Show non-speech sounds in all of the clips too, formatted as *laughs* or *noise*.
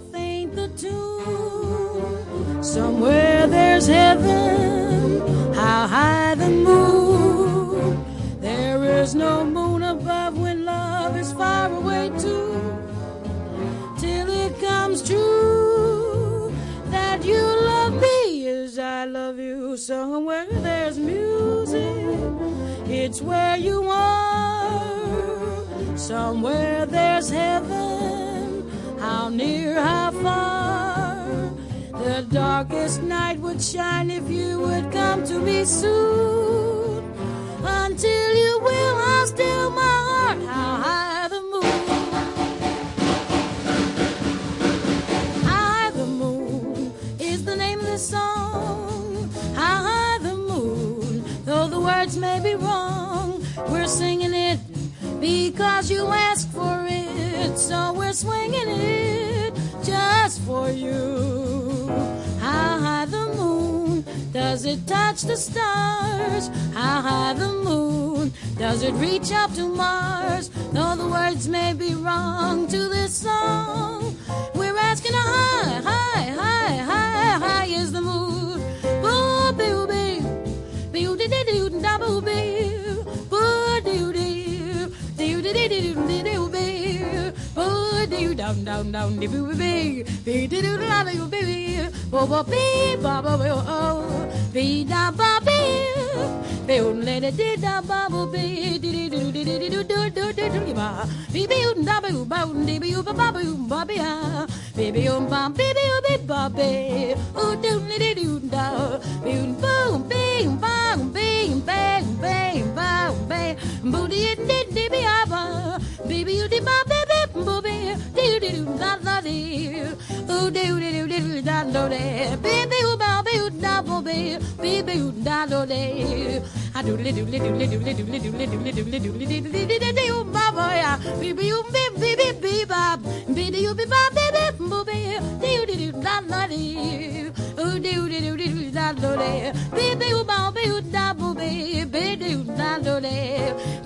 Faint the tune. Somewhere there's heaven. How high the moon. There is no moon above when love is far away too. Till it comes true that you love me as I love you. Somewhere there's music. It's where you are. Somewhere there's heaven. Darkest night would shine if you would come to me soon. Until you will, I'll still my heart. How high the moon. High the moon is the name of the song. How high the moon, though the words may be wrong, we're singing it because you asked for it. So we're swinging it just for you. Does it touch the stars? How high the moon does it reach up to Mars? Though the words may be wrong to this song, we're asking how high, high, high, high, high is the moon. Boo, boo, boo, boo, dee, dee, doo, do down down down de boo big be did do la you baby bo bo be ba ba will oh. Be da ba be be un le de did da ba bo be did do did do do do do do ba. Be be un da ba ba un de be ba ba ba ba be ah. Baby um bam baby oh be ba be oh do le de do da. Be un boom be ba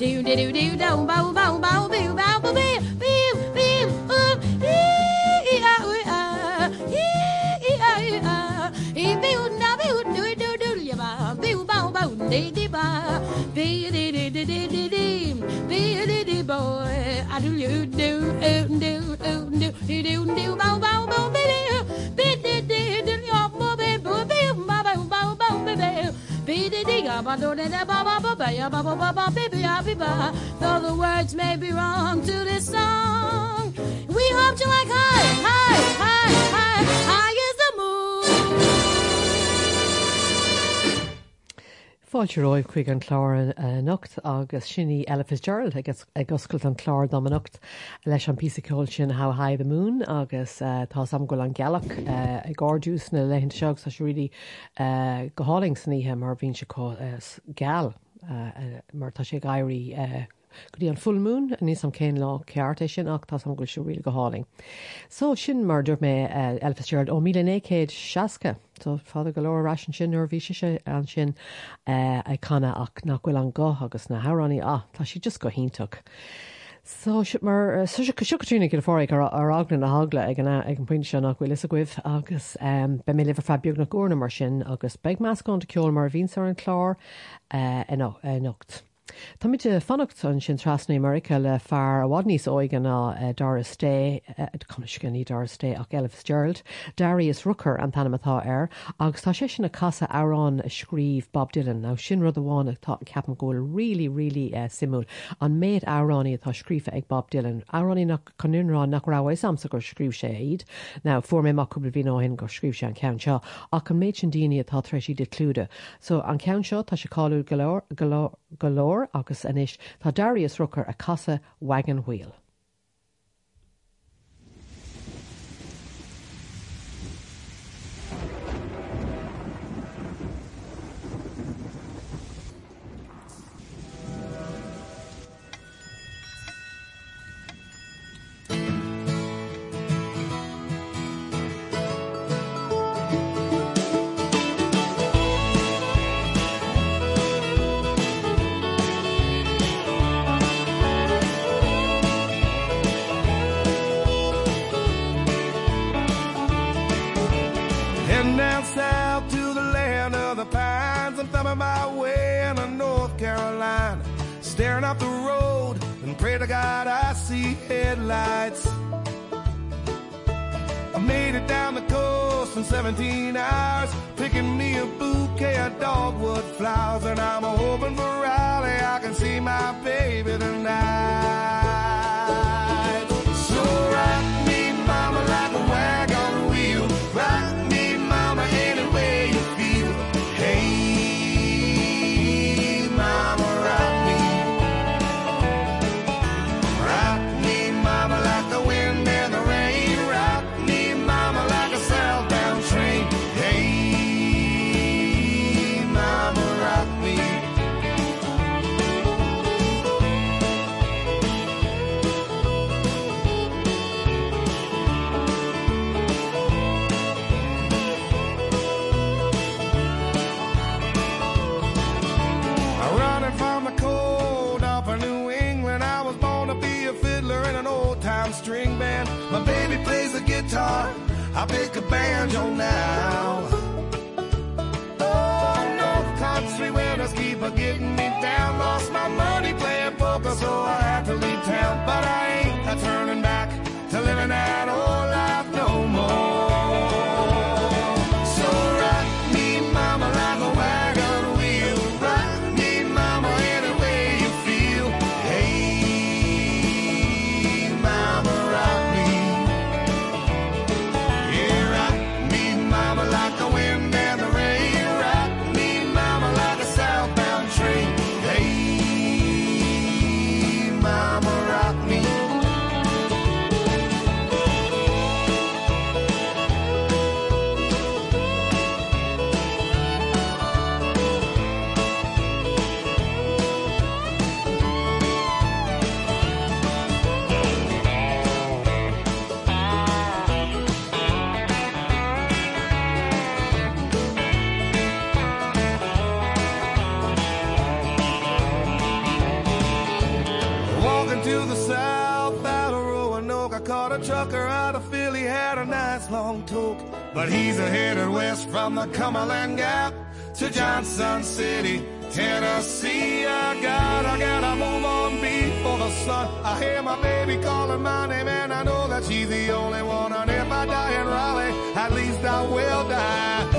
Do do do do do bow bow bow bow bow bow bow de de ba be de de de de de de be de de boy a do you do do do do do do bow bow bow be be de de de yo bo be bo be ba ba ba ba be be be de de ga ba do de de ba ba ba ba ya ba ba ba ba be be ya be ba though the words may be wrong to this song we hope you like hi hi hi hi hi Fáilte roiimh chuig an chláir anocht eh, agus sinní Elphas Gerald aguscailt an chláir domanacht leis an písaáil sin ha haid a mún agus eh, tá sam goil an geach i eh, gáúús na lehann seach sa rilí goáling sníhe mar bhín se geall mar tá sé gaiirí go dtí an fullmún níos an céin lá ceart é sin ach tá an goisiúí goáling. Só sin mar dúir mé Elphas Gerald ó mí 1960. E Tá fád go lerásin sin nuair bhí se an sin ag chana ach nachhfuil an go agus na haraní a tá si just go híntaach. So mar su siúna go fáig ar agna na hagla ag ag an puinte se nach bhfuil is a gcuibh agus be mé lifa fabeag na gúna mar sin agus beag meas gan ceol mar vín ar an chlár nocht. Tá mit fannacht an sin trasna America le fear a bhhad níos óigen ná Doris Day chuiscin í Doris Day ach Ellis Gerald, Darius Rucker an tanamatá air, agus tá sé sin na casa árán scríb Bob Dylan. Ná sin rud amháin tá ceapan ggóil ri ri simú an méid áránní atá scrífa ag Bob Dylan. Áránní nach conúnrán nach rahha samsa gur scríb sé iad, ná fu mé mac cúpla bhí áhin gur scríb sé an cean seo. Ach an méid sin daine atá treisí de clúde. So an cean seo tá se cáú golóir agus inis tá Darius Rucker a casa wagon wheel. Up the road and pray to God I see headlights. I made it down the coast in 17 hours, picking me a bouquet of dogwood flowers, and I'm hoping for Raleigh I can see my baby tonight. Guitar. I pick a banjo now. Oh no, country winters keep a getting me down. Lost my money playing poker, so I had to leave caught a trucker out of Philly, had a nice long toke. But he's a headed west from the Cumberland Gap to Johnson City, Tennessee. I got, I gotta move on before the sun. I hear my baby calling my name, and I know that she's the only one. And if I die in Raleigh, at least I will die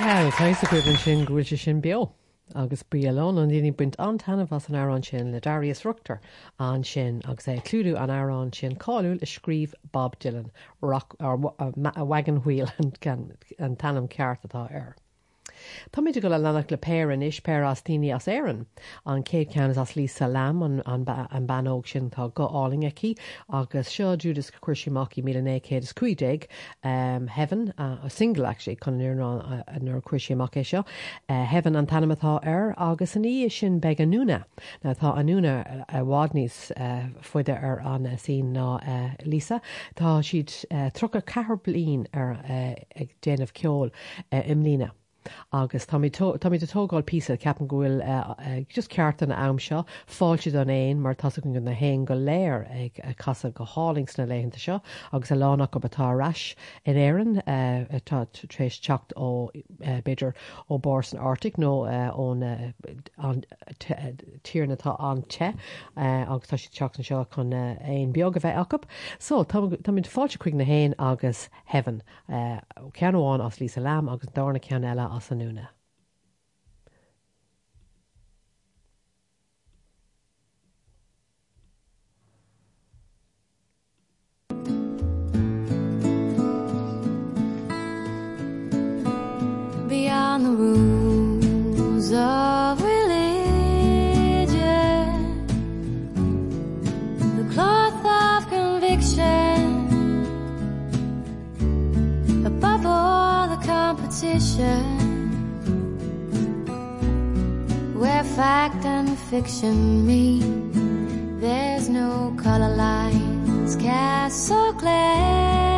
Ja, caiise goibn sin se sin beo. agus brialón an daoine buint antainna was an árán sin le Darius Rucker an sin agus é clúdú an árán sin cáúil is scríb Bob Dylan a wagon can- an tanam ceart atá air. Táid go le lenach le péan is pé as as éan an céad cean as Lisa Lambe an, an, an banóg sin tá go álingeí agus seo dúdas cuiisiach mí écéad cuiideig um, heaven uh, a single actually chun nuair cuiisiach é seo. Uh, heaven an tanimetá ar agus an í sin be an núna na tá anúna bhád níos uh, foiide ar an sí ná uh, lísa tá siad uh, tro a cehar blin ar ag déanamh ceol imlína. Agus tá de tógáil pí ceapan ghfuil eh, eh, just ceartan am seo fáilte don éon mar tas gon na hé go léir ag eh, casa go hálings na léanta seo agus a lánach go batáreis in éan tá trééis techt ó beidir ó bor an Arctic nó ón tíirnatá an te agus tá si teachna seo chun éon beag a bheith acu. So tá fáilte chuig na héin agus heaven ceanháin as lí a lám agus dána cean eile Beyond the rules of religion, the cloth of conviction, above all the competition. Fact and fiction meet there's no color lines cast or glasses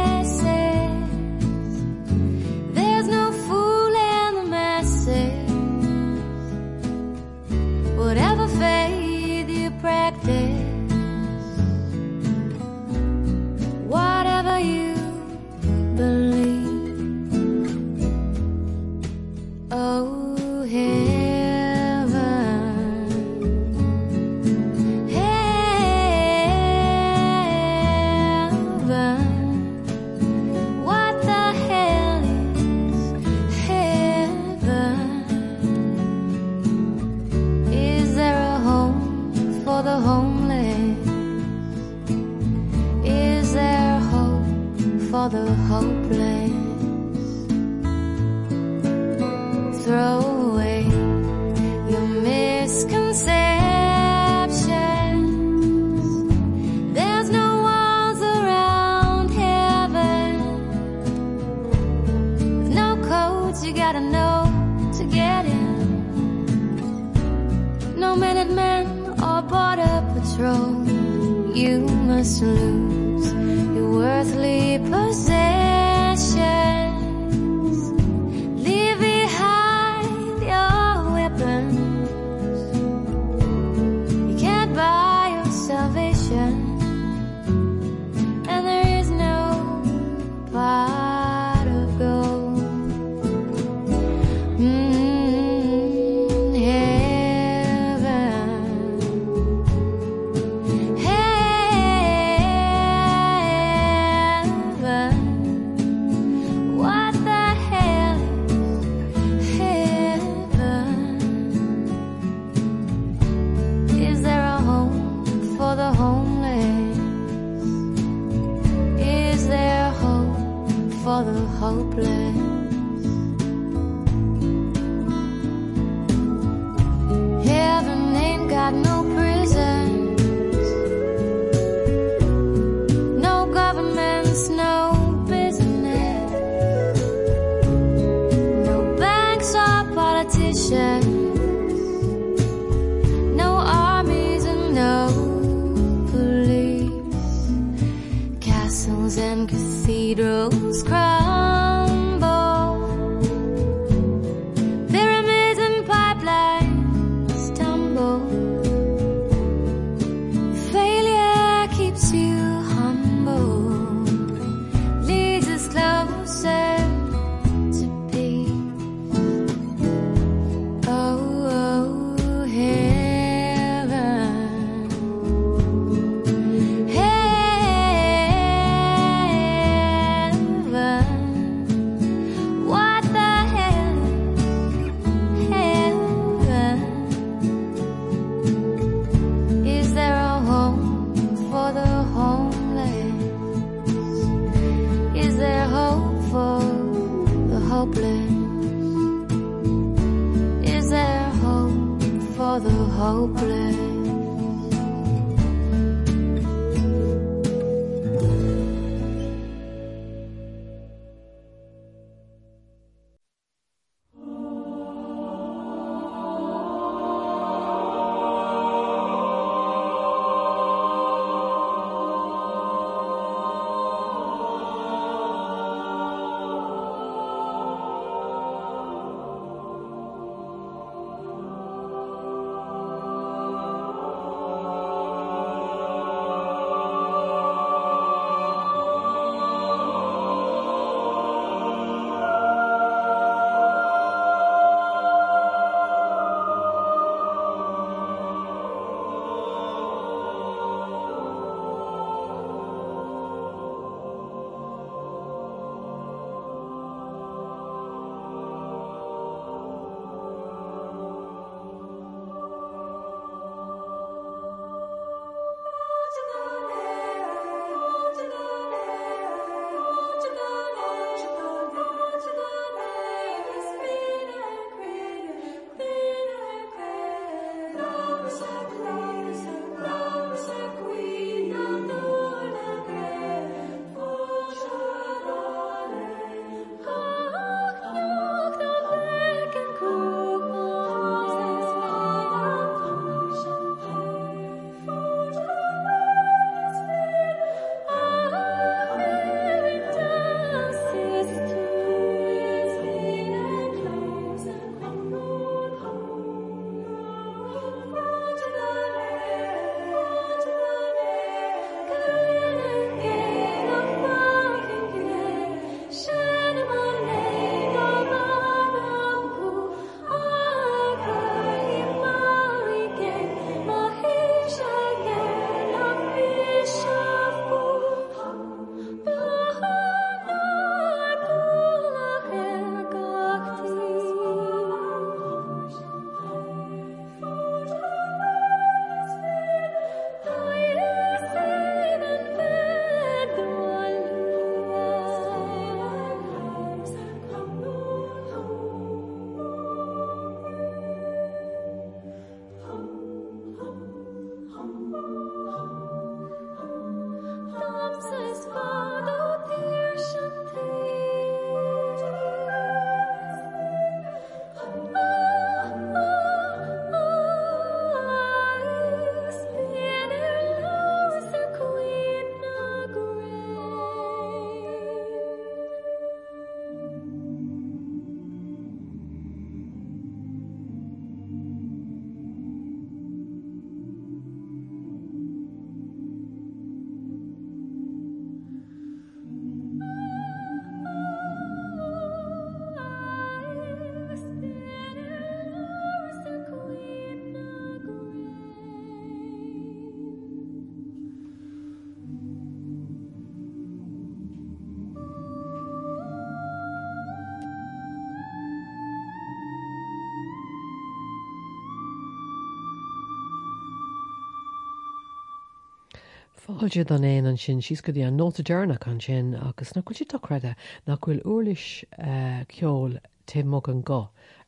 Fáilte don éon an sin síos go dtí an nóta dearnach an sin agus na chuil si doreide nach bhfuil uirlis eh, ceol timó an go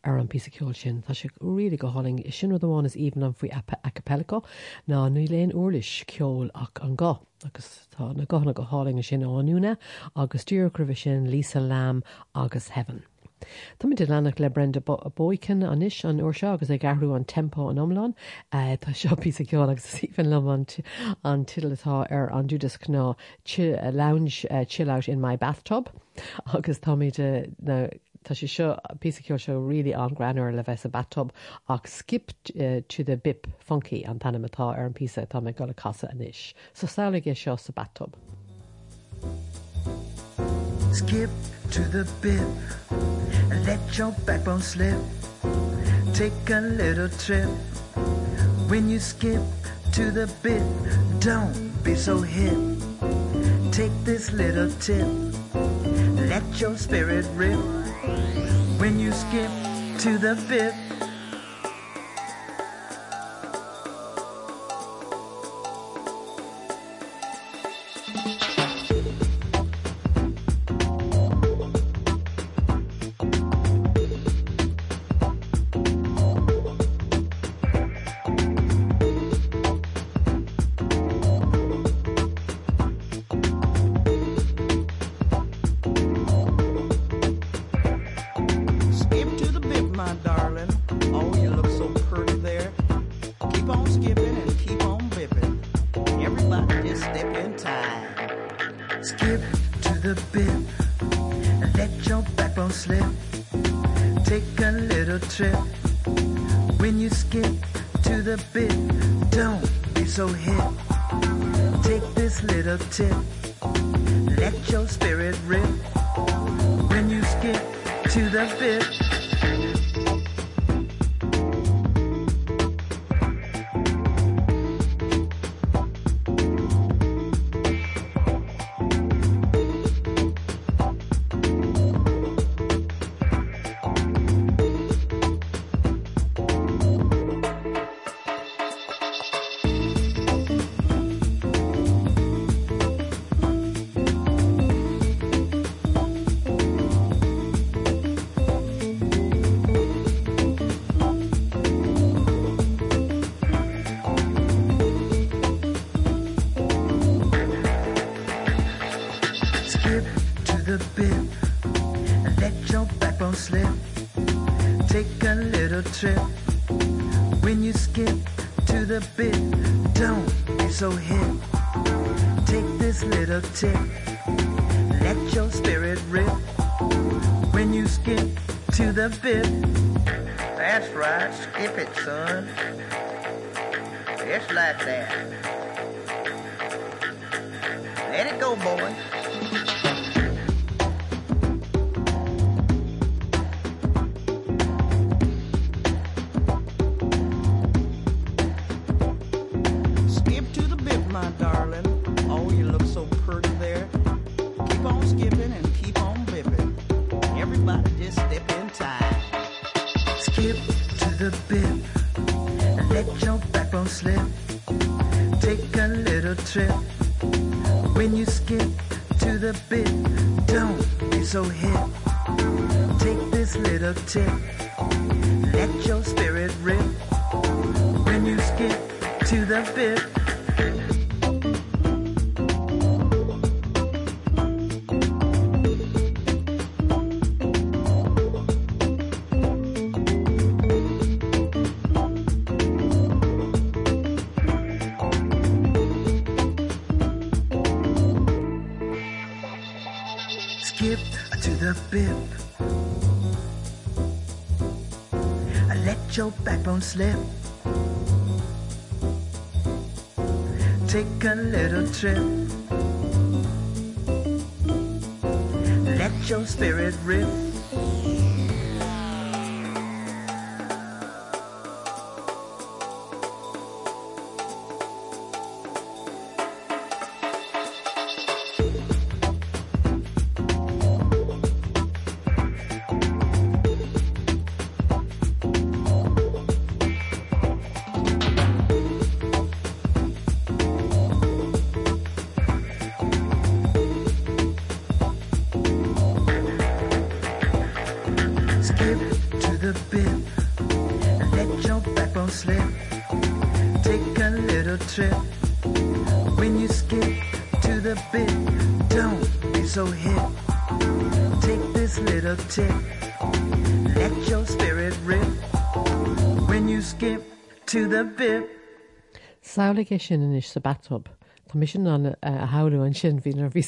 ar an pí ceol sin Tá si ri go háling is sin amháin is omhan an faoi acapelco ná nu léon uirlis ceol ach an go agus tá na gona go háling sin áúna agus dúrcrh sin lísa lám agus heaven. Tá de lenach le brenda a Boykin anis an uair seo agus ag garú an tempo an omláin eh, Tá seopí *laughs* a ceáil agus sífan le an titletá ar an dúdas ná lounge eh, chillout in my bathtub agus táide Tá sé seo píceil seo ri an granir le bheits a bathtub ach skip uh, to the bip funky an tanimetá ar an písa tá me go le casa inis. So saola é seo sa bathtub. Skip to the bip and let your backbone slip. Take a little trip. When you skip to the bit don't be so hip. Take this little tip. Let your spirit rip. When you skip to the bit let your spirit rip when you skip to the bit that's right skip it son. It's like that. Backbone slip. Take a little trip. Let your spirit rip. Saola sin inis sa batub. Tá mis sin an uh, a haú an sin hín ar ví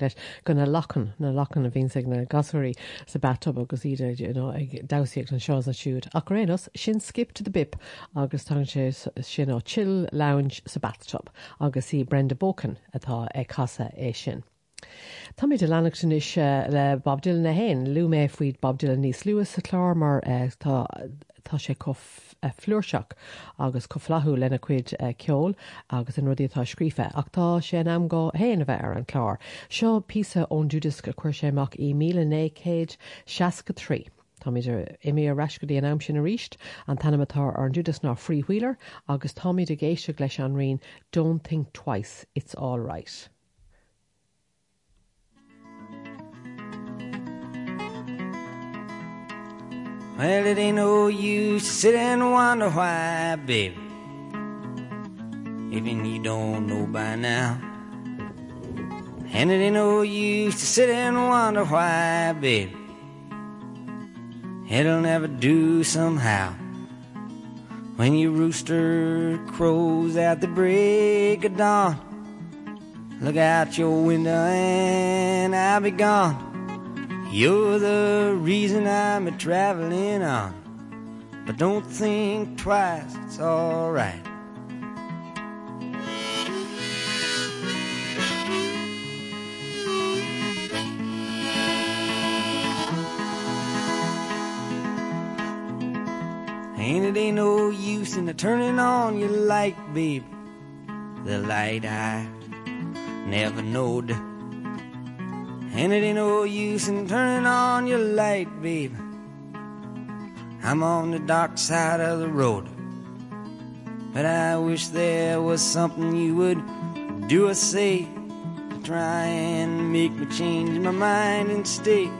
leis gona lachan na lachan a vín na gasí sa batub agus iad ag daíocht an seás a siúd. A rénos sin skip to the bip agus tá sé sin ó chill lounge sa batub agus í Brenda Boykin atá ag casa é sin. Mé de lenachtain is uh, le Bob Dylan na hen, lú mé faoid Bob Dylan níos luas sa chlár mar tá sé cof flúrseach agus go flathú lena cuid eh, ceol agus an rudítá scrífe ach tá sé am go héana bheith ar an chlár. Seo písa ón dúdas go chuir séach í mícéid 16 trí. Tá idir imi a reiscodí an am sin a ríist an tanimetá ar an dúdas ná fríwheeler agus táid a géise leis an rion don't think twice, it's all right. Well, it ain't no use to sit and wonder why, baby. Even you don't know by now. And it ain't no use to sit and wonder why, baby. It'll never do somehow. When your rooster crows at the break of dawn, look out your window and I'll be gone. You're the reason I'm a traveling on. but don't think twice, it's alright. And it ain't no use in the turning on your light, babe. The light I never knowed. And it ain't no use in turning on your light, babe. I'm on the dark side of the road. But I wish there was something you would do or say to try and make me change my mind and stay.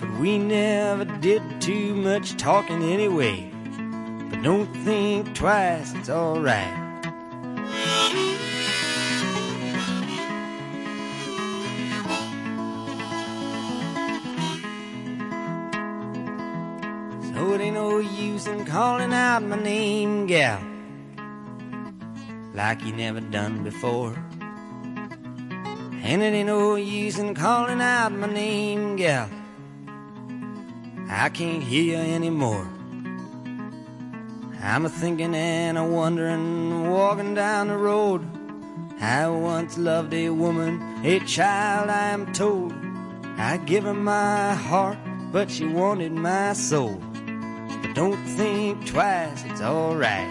But we never did too much talking anyway. But don't think twice, it's alright. So use in calling out my name, gal, like you never done before. And it ain't no use in calling out my name, gal. I can't hear you anymore. I'm a thinking and a wondering, walking down the road. I once loved a woman, a child, I am told. I give her my heart, but she wanted my soul. Don't think twice, it's alright.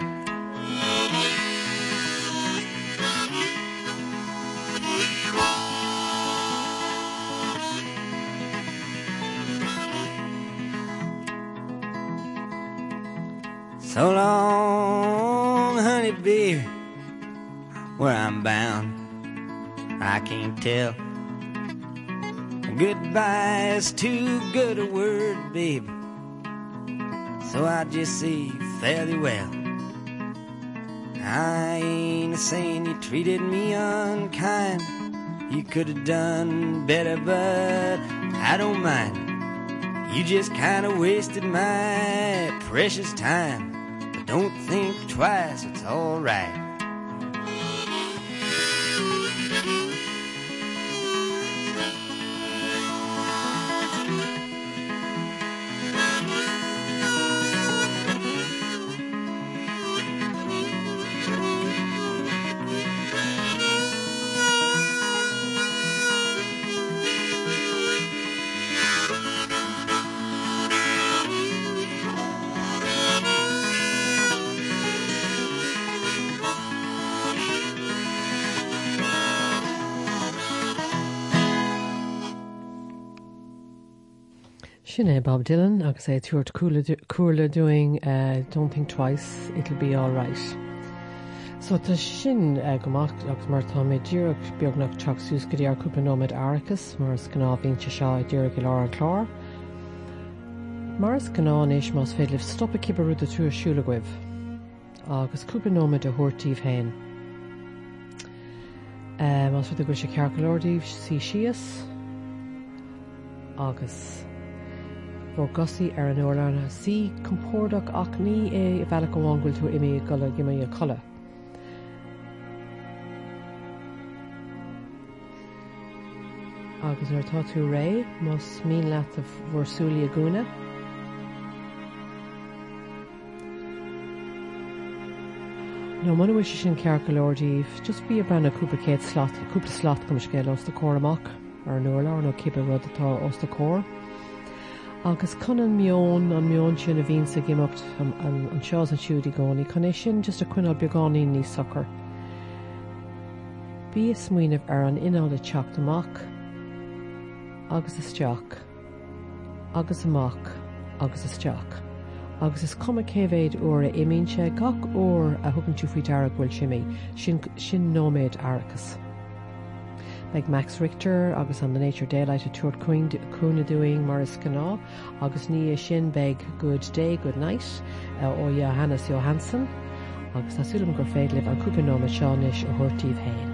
So long, honey, baby, where I'm bound, I can't tell. Goodbye is too good a word, babe. So I just say fairly well. I ain't saying you treated me unkind. You could have done better, but I don't mind. You just kind of wasted my precious time. But don't think twice, it's alright. Sinné Bob Dylan agus é tuairt cuala doing uh, Don't Think Twice, It'll Be All Right. So tá sin uh, gomach agus mar tá mé ddíach beagnach teachsús go dtíar cúpanóid airachas mar gná bhíonte seo ddíir go lá an chlár. Mars gnáis más félih stoppa cibarúda tú asúlaguibh agus cúpanóid a thuirtíomh hain. Mas fu go sé cearcolódíh sí sios agus Bó gosaí ar an ólána sí compórdaach ach ní é i bhealach go bháhfuil tú imi gola gimime a chola. Agus ar tá tú ré más mí leat a bhórsúlí a gúna. No man bhfuil sin cear go Lorddíh, just bí a brena cúpacéad slot cúpla slot go scéil os de córamach ar nóla nó cipa rud atá os de cór. Agus chun an mion an mion sin a vín sa gimocht an seo an siúdí gcóí chuné sin just a chuinál beáí ní soccer. Bí is smuoineh ar an inála teach amach, agus isteach, agus amach agus isteach. agus is cuma céhéad uair a imíonse gach ó a thugann tú faoi deara bhfuil simí sin sin nóméid airachas. Like Max Richter agus an the Nature Daylight a tuair cúna doing mar is gná agus ní sin beg good day good night uh, ó Johannes Johansson agus tásúlam gur féad libh an cúpanóma seánis a thuirtíomh héin.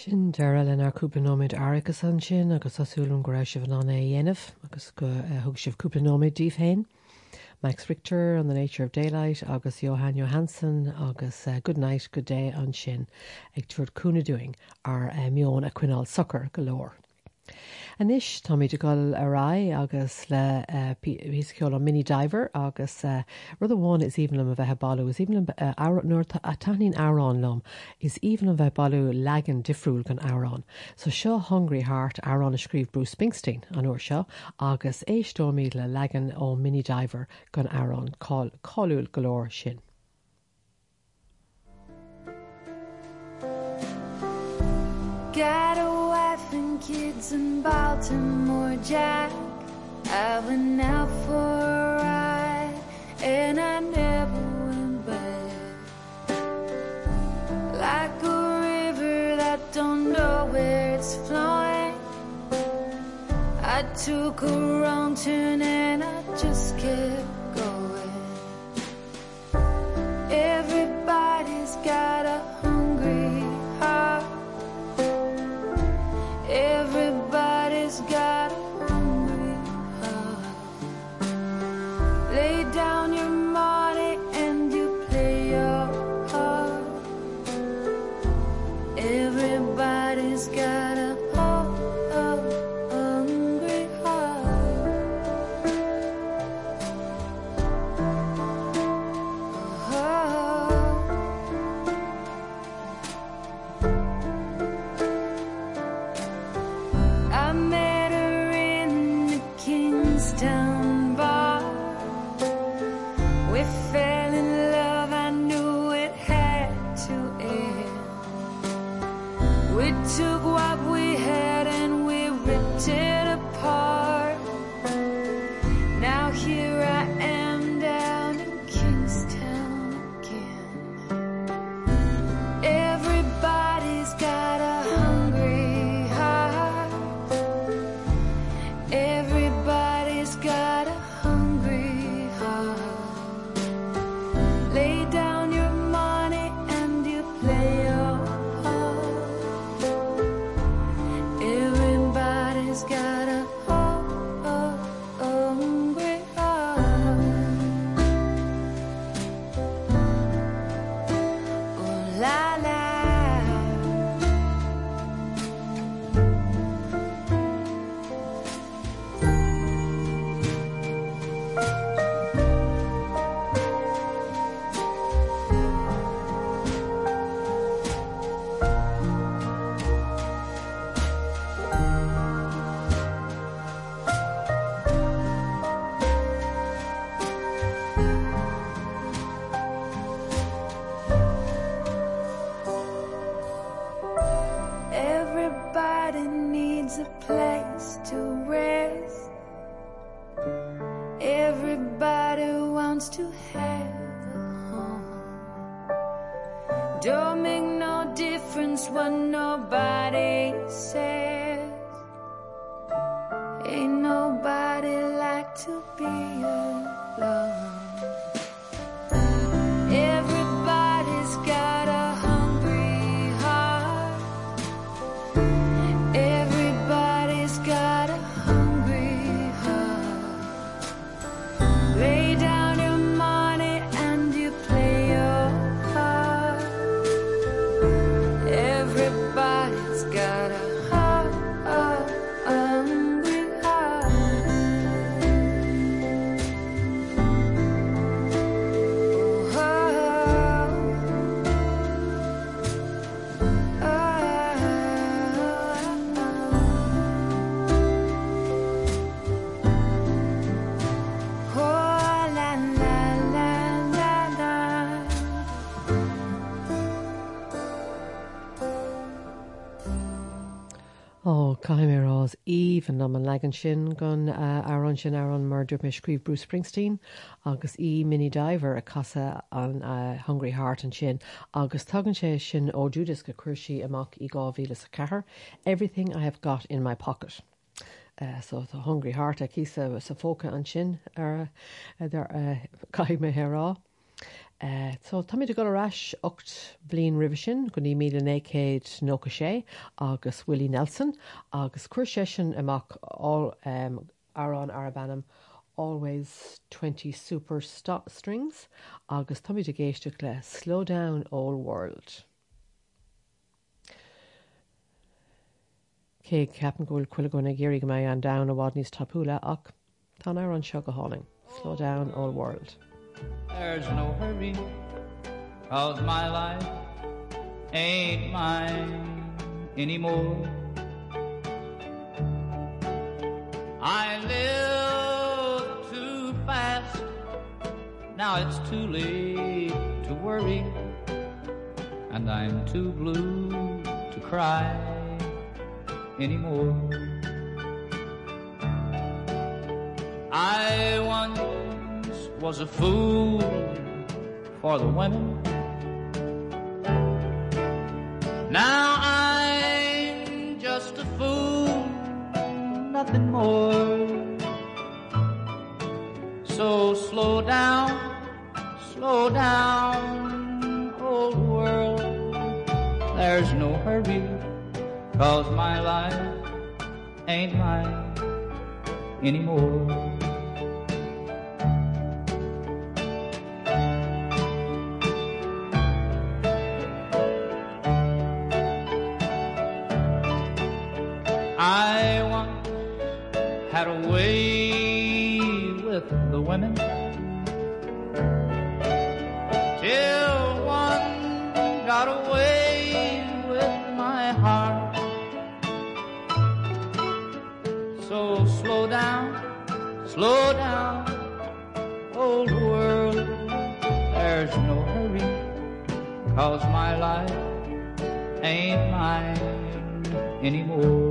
Sin deire le ar cúpanóid agus an sin agus asúlan go raibh an anna dhéanamh agus go thug sibh cúpanóid díomhhéin. Max Richter an the Nature of Daylight agus Johan Johansson agus uh, Good Night Good Day an sin ag tuairúna doing ar uh, mion a cuináil soccer golóir. Anis tá míid goil ará agus le híceol an Minnie Driver agus uh, rud bháin is even a bheith ballú is even uh, nuir a taín árán lom is even a bheith ballú legan difriúil gan árán. So seo hungry heart árán a scríb Bruce Springsteen an uair seo agus étómí le legan ó Minnie Driver gan árán cáúil golóir sin. And kids in Baltimore Jack. I went out for a ride and I never went back. Like a river that don't know where it's flowing. I took a wrong turn and I just kept going íhan am an legan sin gon árán sin ar an mar dúir mé scríb Bruce Springsteen agus í Minnie Driver a casa an uh, Hungry Heart an sin agus tugann sé sin ó Judas go chuirsí amach i gáhíle sa cethir everything I have got in my pocket. Uh, so tá hungry heart a cí sa, fóca an sin ar uh, caiime herá. Uh, so táid go arás 8 blin rihi sin go ní mí nécéad nó sé agus Willie Nelson agus cuiir sin amach um, arán Arabannam always 20 super strings agus táid a géiste le slow down all world. cé ceapan ghúil chuile gona géirigh mé an da a bhád níos tapúla ach tá ar an seo go háling. Slow down all world. There's no hurry cause my life ain't mine anymore. I live too fast now it's too late to worry and I'm too blue to cry anymore. I once was a fool for the women. Now I'm just a fool nothing more. So slow down slow down old world. There's no hurry cause my life ain't mine anymore so slow down slow down old world. There's no hurry cause my life ain't mine anymore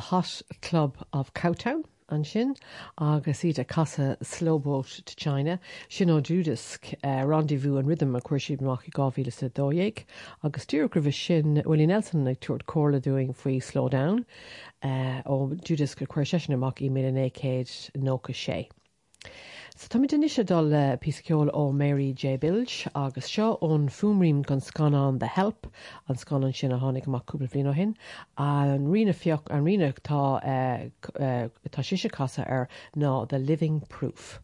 Hot Club of Cowtown an sin agus iad a casa slowboat to China. Sin ó Judask uh, rendezvous an rhythm a chuirsíb nach i gáhíle dóhéig agus dúrgribh sin Willie Nelson ag tuairt cóla doing faoi slow down. Uh, ó Judask a chuir sesin amach i mé écéid nócha sé. So tá den isise dul le píceol ó Mary J. Bilge agus seo ón fumrím gan scanán de help an scanan sin a tháinig amachúpla blion ó hin an rina fioch an rina tá eh, c- eh, tá siise casa ar ná the living proof.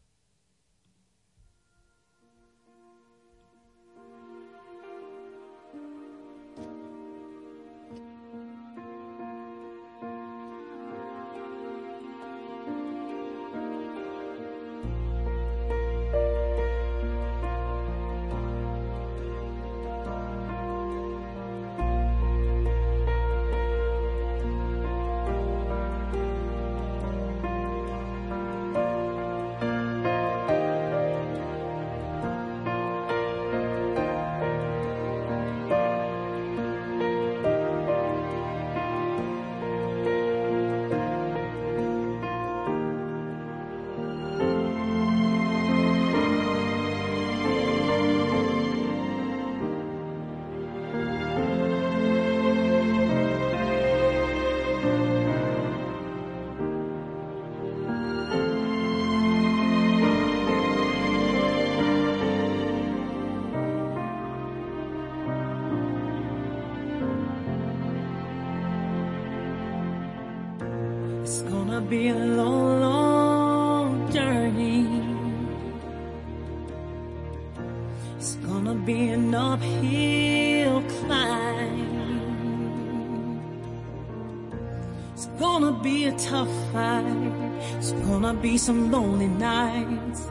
Some lonely nights.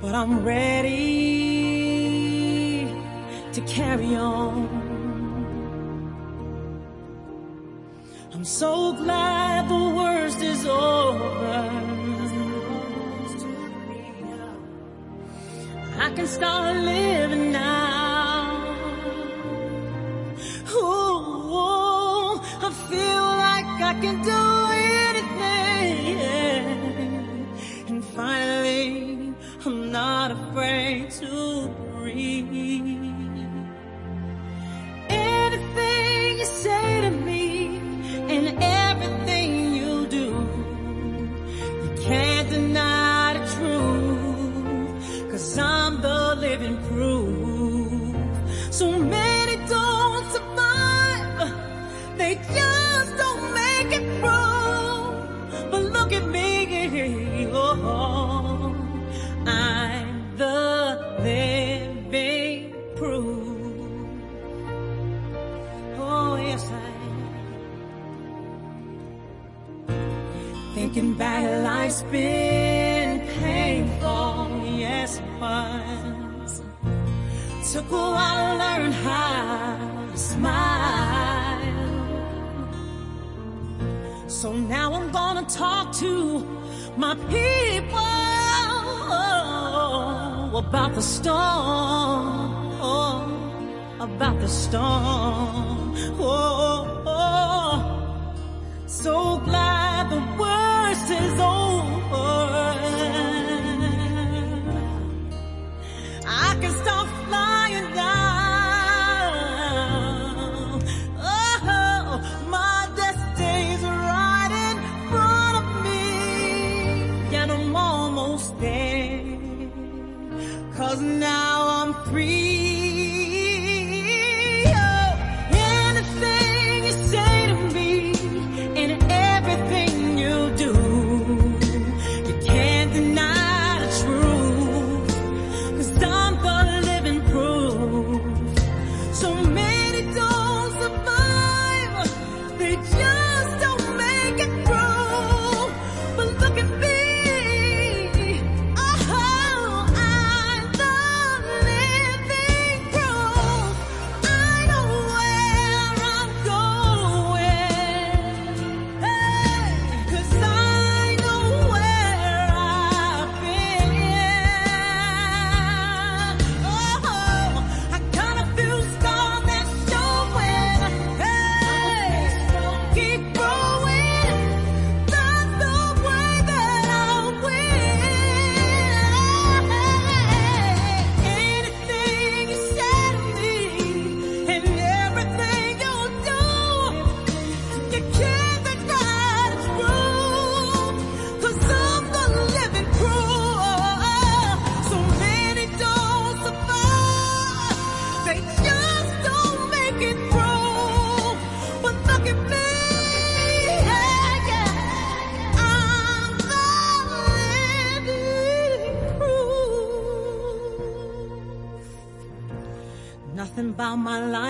But I'm ready to carry on. I'm so glad the worst is over. I can start living now. Ooh, I feel like I can do So now I'm gonna talk to my people about the storm, about the storm. Oh. So glad the worst is over. I can start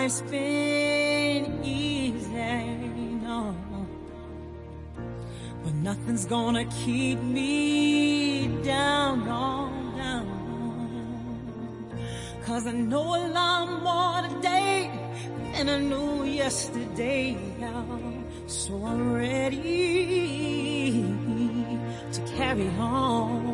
life's been easy, no. But nothing's gonna keep me down, no, down. Cause I know a lot more today than I knew yesterday. So I'm ready to carry on.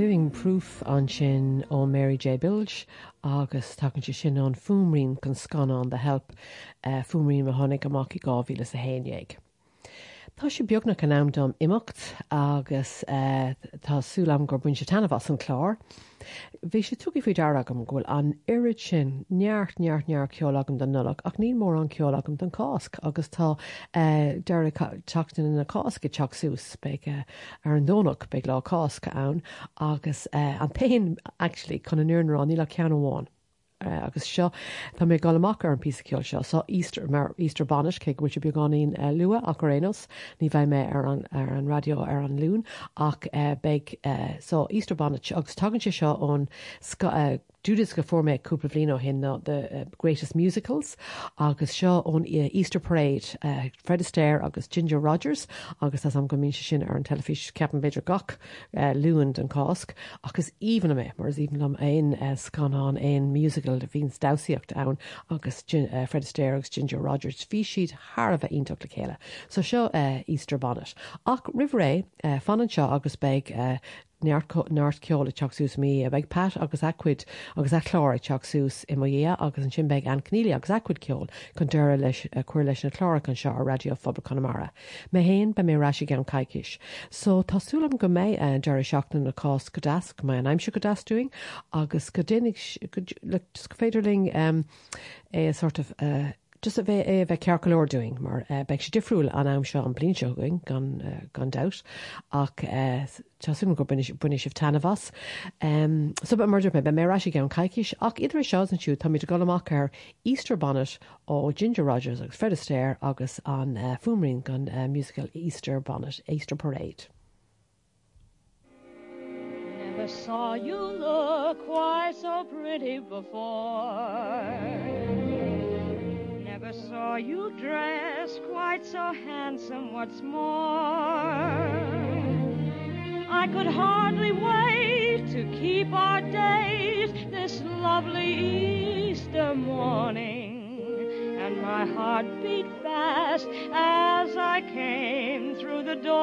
Living proof an sin ó Mary J. Bilge agus takeann si sin an fumrín chun scanán de help uh, fumrín a tháinig amach i gáhíle a hééig. Tá sé beagnach an amdom imimecht agus uh, tásúlam gur buin se tanmh an chlár. Bhí sé tugi fao dearagam ghfuil an irid sin neart neart near ceolagam den nulach ach ní mór an ceolagam den cásc agus tá uh, deir teachtain in na cásca teachsús be uh, ar an dónach be lá cásca ann agus uh, an pein actually chun an nuirrán í le cean amháin. Uh, agus seo. Tá mé galach ar an píceil seo. Sa Easter mar Easter banis ché go be ganín uh, lua a rénos ní bheith mé ar ar an radio ar an lún ach uh, uh, so Easter bonnet agus tugann se seo ón uh, Judas go formé cúpla blino hin ná the uh, greatest musicals agus seo ón uh, Easter Parade uh, Fred Astaire agus Ginger Rogers agus as am go mín sin ar an telefís ceapan beidir gach uh, luúan an cásc agus even mé mars even am uh, scanán ein musical de vín daíocht ann agus uh, Fred Astaire agus Ginger Rogers fi siad Har bheith intocht le chéile. So seo uh, Easter bonnet. Ach rihré uh, fan an seo agus beig uh, neart ceola teachsús mí a bheith pat agus acuid agus a chláir teachsús i dhé agus an sinbeig an cníile agus acuid ceol chun deire leis eh, chuir leis na chlára an seo a radio fphobal Conamara. Me héon be méráisi gan caiiciis. So tásúlam go méid an eh, deir seachtain na cás go mai an aimimse go dasúing agus go dénig le féidirling é eh, sort of uh, just a bheith é bheith cearcolóir doing mar beh sé difriúil an am seo an blin seoing gan dat ach teún go buine sih tanhas so be mar be mérá gan caiiciis ach idir seo an siú tá mit goach ar Easter bonnet ó Ginger Rogers agus Fred Astaire agus an uh, fumrin gan uh, musical Easter bonnet Easter Parade. Never saw you look quite so pretty before. Never saw you dress quite so handsome what's more. I could hardly wait to keep our days this lovely Easter morning and my heart beat fast as I came through the door